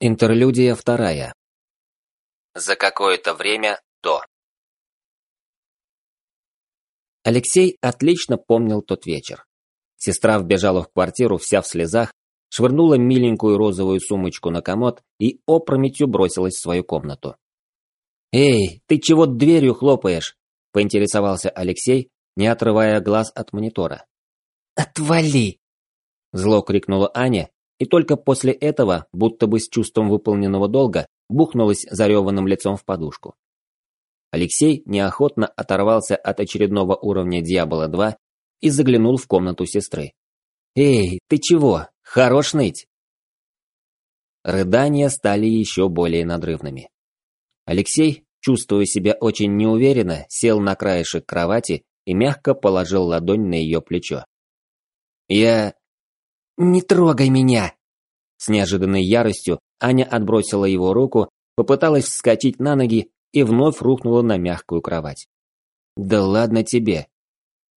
Интерлюдия вторая. За какое-то время до. Алексей отлично помнил тот вечер. Сестра вбежала в квартиру вся в слезах, швырнула миленькую розовую сумочку на комод и опрометью бросилась в свою комнату. «Эй, ты чего дверью хлопаешь?» – поинтересовался Алексей, не отрывая глаз от монитора. «Отвали!» – зло крикнула Аня и только после этого, будто бы с чувством выполненного долга, бухнулась зареванным лицом в подушку. Алексей неохотно оторвался от очередного уровня Дьявола-2 и заглянул в комнату сестры. «Эй, ты чего? Хорош ныть!» Рыдания стали еще более надрывными. Алексей, чувствуя себя очень неуверенно, сел на краешек кровати и мягко положил ладонь на ее плечо. «Я... «Не трогай меня!» С неожиданной яростью Аня отбросила его руку, попыталась вскочить на ноги и вновь рухнула на мягкую кровать. «Да ладно тебе!»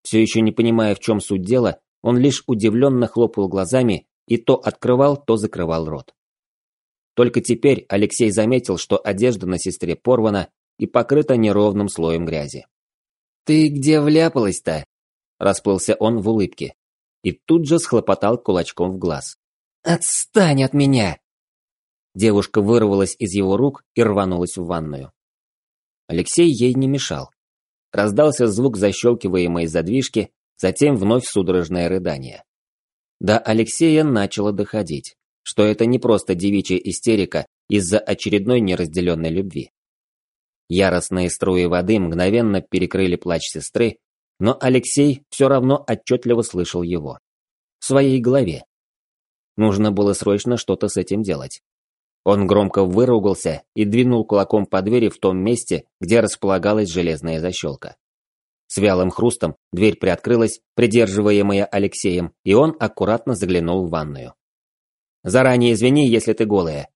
Все еще не понимая, в чем суть дела, он лишь удивленно хлопал глазами и то открывал, то закрывал рот. Только теперь Алексей заметил, что одежда на сестре порвана и покрыта неровным слоем грязи. «Ты где вляпалась-то?» Расплылся он в улыбке и тут же схлопотал кулачком в глаз. «Отстань от меня!» Девушка вырвалась из его рук и рванулась в ванную. Алексей ей не мешал. Раздался звук защелкиваемой задвижки, затем вновь судорожное рыдание. До Алексея начало доходить, что это не просто девичья истерика из-за очередной неразделенной любви. Яростные струи воды мгновенно перекрыли плач сестры, но Алексей все равно отчетливо слышал его. В своей голове. Нужно было срочно что-то с этим делать. Он громко выругался и двинул кулаком по двери в том месте, где располагалась железная защелка. С вялым хрустом дверь приоткрылась, придерживаемая Алексеем, и он аккуратно заглянул в ванную. «Заранее извини, если ты голая».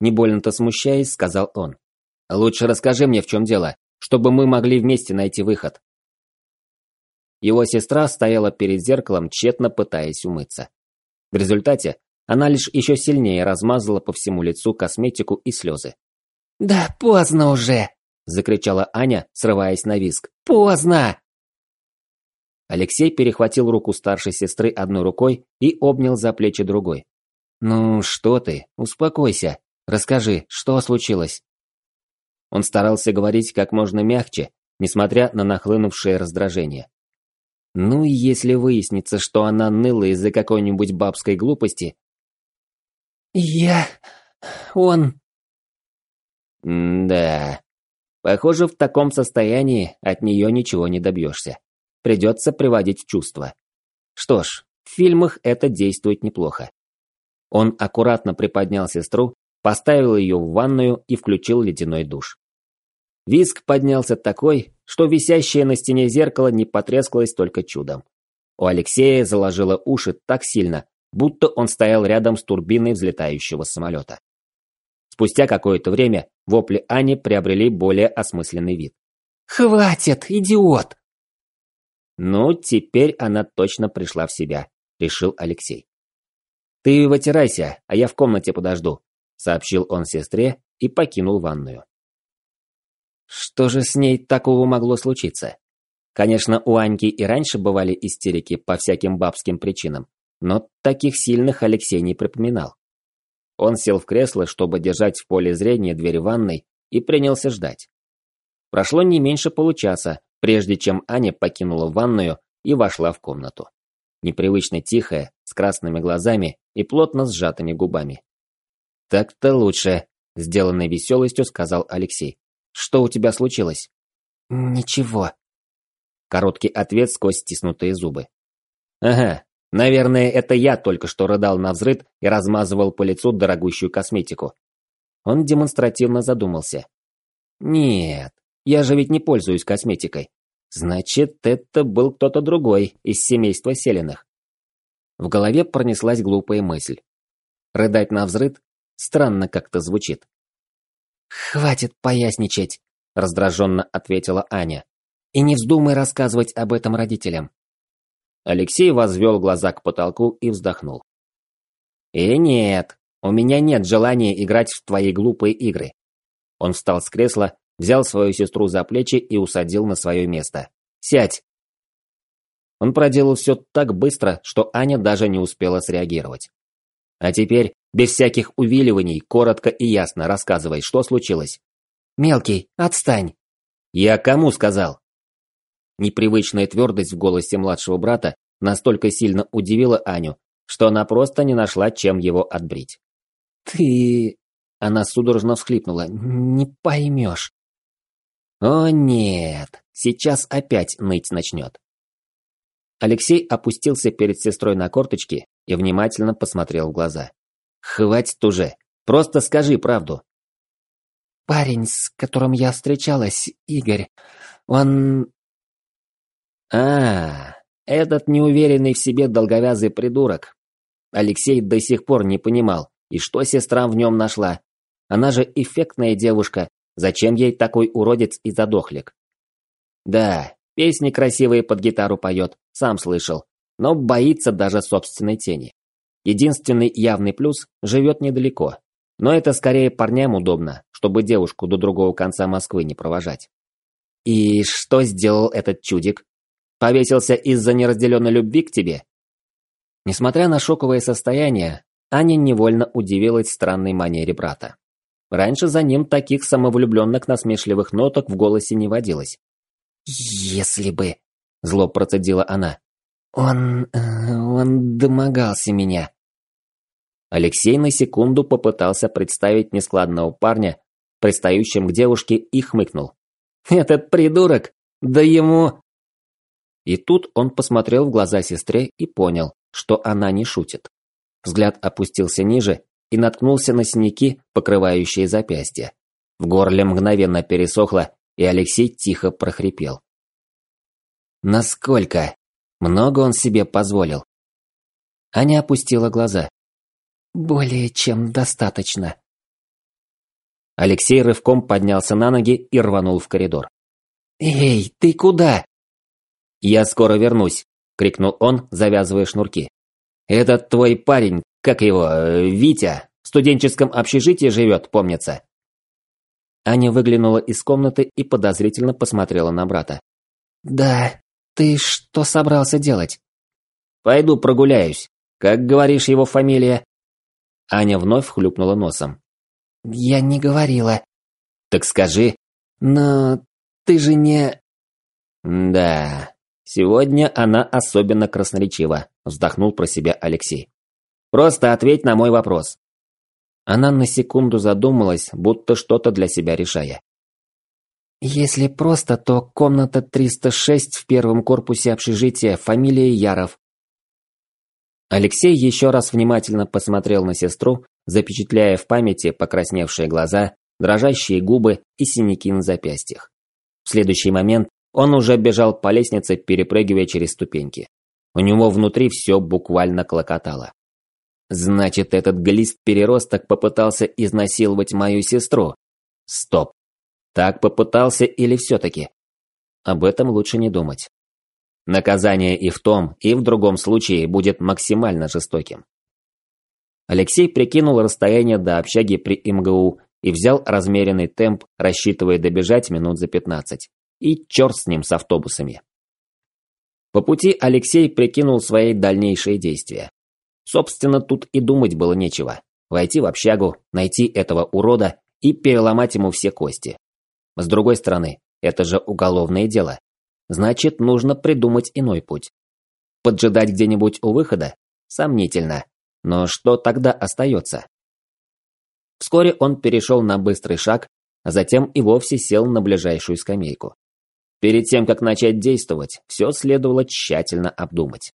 Не больно-то смущаясь, сказал он. «Лучше расскажи мне, в чем дело, чтобы мы могли вместе найти выход». Его сестра стояла перед зеркалом, тщетно пытаясь умыться. В результате она лишь еще сильнее размазала по всему лицу косметику и слезы. «Да поздно уже!» – закричала Аня, срываясь на виск. «Поздно!» Алексей перехватил руку старшей сестры одной рукой и обнял за плечи другой. «Ну что ты, успокойся. Расскажи, что случилось?» Он старался говорить как можно мягче, несмотря на нахлынувшее раздражение. Ну и если выяснится, что она ныла из-за какой-нибудь бабской глупости... Я... он... М да. Похоже, в таком состоянии от нее ничего не добьешься. Придется приводить в чувство. Что ж, в фильмах это действует неплохо. Он аккуратно приподнял сестру, поставил ее в ванную и включил ледяной душ. Виск поднялся такой, что висящее на стене зеркало не потрескалось только чудом. У Алексея заложило уши так сильно, будто он стоял рядом с турбиной взлетающего самолета. Спустя какое-то время вопли Ани приобрели более осмысленный вид. «Хватит, идиот!» «Ну, теперь она точно пришла в себя», — решил Алексей. «Ты вытирайся, а я в комнате подожду», — сообщил он сестре и покинул ванную. Что же с ней такого могло случиться? Конечно, у Аньки и раньше бывали истерики по всяким бабским причинам, но таких сильных Алексей не припоминал. Он сел в кресло, чтобы держать в поле зрения дверь ванной, и принялся ждать. Прошло не меньше получаса, прежде чем Аня покинула ванную и вошла в комнату. Непривычно тихая, с красными глазами и плотно сжатыми губами. «Так-то лучше», – сделанной веселостью сказал Алексей. Что у тебя случилось?» «Ничего». Короткий ответ сквозь стиснутые зубы. «Ага, наверное, это я только что рыдал на взрыд и размазывал по лицу дорогущую косметику». Он демонстративно задумался. «Нет, я же ведь не пользуюсь косметикой. Значит, это был кто-то другой из семейства Селиных». В голове пронеслась глупая мысль. Рыдать на взрыд странно как-то звучит. «Хватит поясничать», – раздраженно ответила Аня. «И не вздумай рассказывать об этом родителям». Алексей возвел глаза к потолку и вздохнул. «И нет, У меня нет желания играть в твои глупые игры. Он встал с кресла, взял свою сестру за плечи и усадил на свое место. Сядь. Он проделал все так быстро, что Аня даже не успела среагировать. А теперь, без всяких увиливаний, коротко и ясно рассказывай, что случилось. «Мелкий, отстань!» «Я кому сказал?» Непривычная твердость в голосе младшего брата настолько сильно удивила Аню, что она просто не нашла, чем его отбрить. «Ты...» Она судорожно всхлипнула. «Не поймешь». «О нет, сейчас опять ныть начнет». Алексей опустился перед сестрой на корточки и внимательно посмотрел в глаза. «Хватит уже, просто скажи правду». «Парень, с которым я встречалась, Игорь, он а, этот неуверенный в себе долговязый придурок. Алексей до сих пор не понимал, и что сестра в нем нашла. Она же эффектная девушка, зачем ей такой уродец и задохлик? Да, песни красивые под гитару поет, сам слышал, но боится даже собственной тени. Единственный явный плюс – живет недалеко. Но это скорее парням удобно, чтобы девушку до другого конца Москвы не провожать. И что сделал этот чудик? Повесился из-за неразделенной любви к тебе? Несмотря на шоковое состояние, Аня невольно удивилась странной манере брата. Раньше за ним таких самовлюбленных насмешливых ноток в голосе не водилось. «Если бы...» – зло процедила она. «Он... Э, он домогался меня». Алексей на секунду попытался представить нескладного парня, пристающим к девушке, и хмыкнул. «Этот придурок! Да ему...» И тут он посмотрел в глаза сестре и понял, что она не шутит. Взгляд опустился ниже и наткнулся на синяки, покрывающие запястья. В горле мгновенно пересохло, и Алексей тихо прохрипел. Насколько? Много он себе позволил. Аня опустила глаза. Более чем достаточно. Алексей рывком поднялся на ноги и рванул в коридор. «Эй, ты куда?» «Я скоро вернусь», – крикнул он, завязывая шнурки. «Этот твой парень, как его, э, Витя, в студенческом общежитии живет, помнится». Аня выглянула из комнаты и подозрительно посмотрела на брата. «Да, ты что собрался делать?» «Пойду прогуляюсь. Как говоришь его фамилия?» Аня вновь хлюпнула носом. «Я не говорила». «Так скажи». «Но ты же не...» «Да, Сегодня она особенно красноречива, вздохнул про себя Алексей. Просто ответь на мой вопрос. Она на секунду задумалась, будто что-то для себя решая. Если просто, то комната 306 в первом корпусе общежития, фамилия Яров. Алексей еще раз внимательно посмотрел на сестру, запечатляя в памяти покрасневшие глаза, дрожащие губы и синяки на запястьях. В следующий момент он уже бежал по лестнице, перепрыгивая через ступеньки. У него внутри все буквально клокотало. Значит, этот глист-переросток попытался изнасиловать мою сестру. Стоп. Так попытался или все-таки? Об этом лучше не думать. Наказание и в том, и в другом случае будет максимально жестоким. Алексей прикинул расстояние до общаги при МГУ и взял размеренный темп, рассчитывая добежать минут за 15 и черт с ним с автобусами. По пути Алексей прикинул свои дальнейшие действия. Собственно, тут и думать было нечего. Войти в общагу, найти этого урода и переломать ему все кости. С другой стороны, это же уголовное дело. Значит, нужно придумать иной путь. Поджидать где-нибудь у выхода? Сомнительно. Но что тогда остается? Вскоре он перешел на быстрый шаг, а затем и вовсе сел на ближайшую скамейку. Перед тем, как начать действовать, все следовало тщательно обдумать.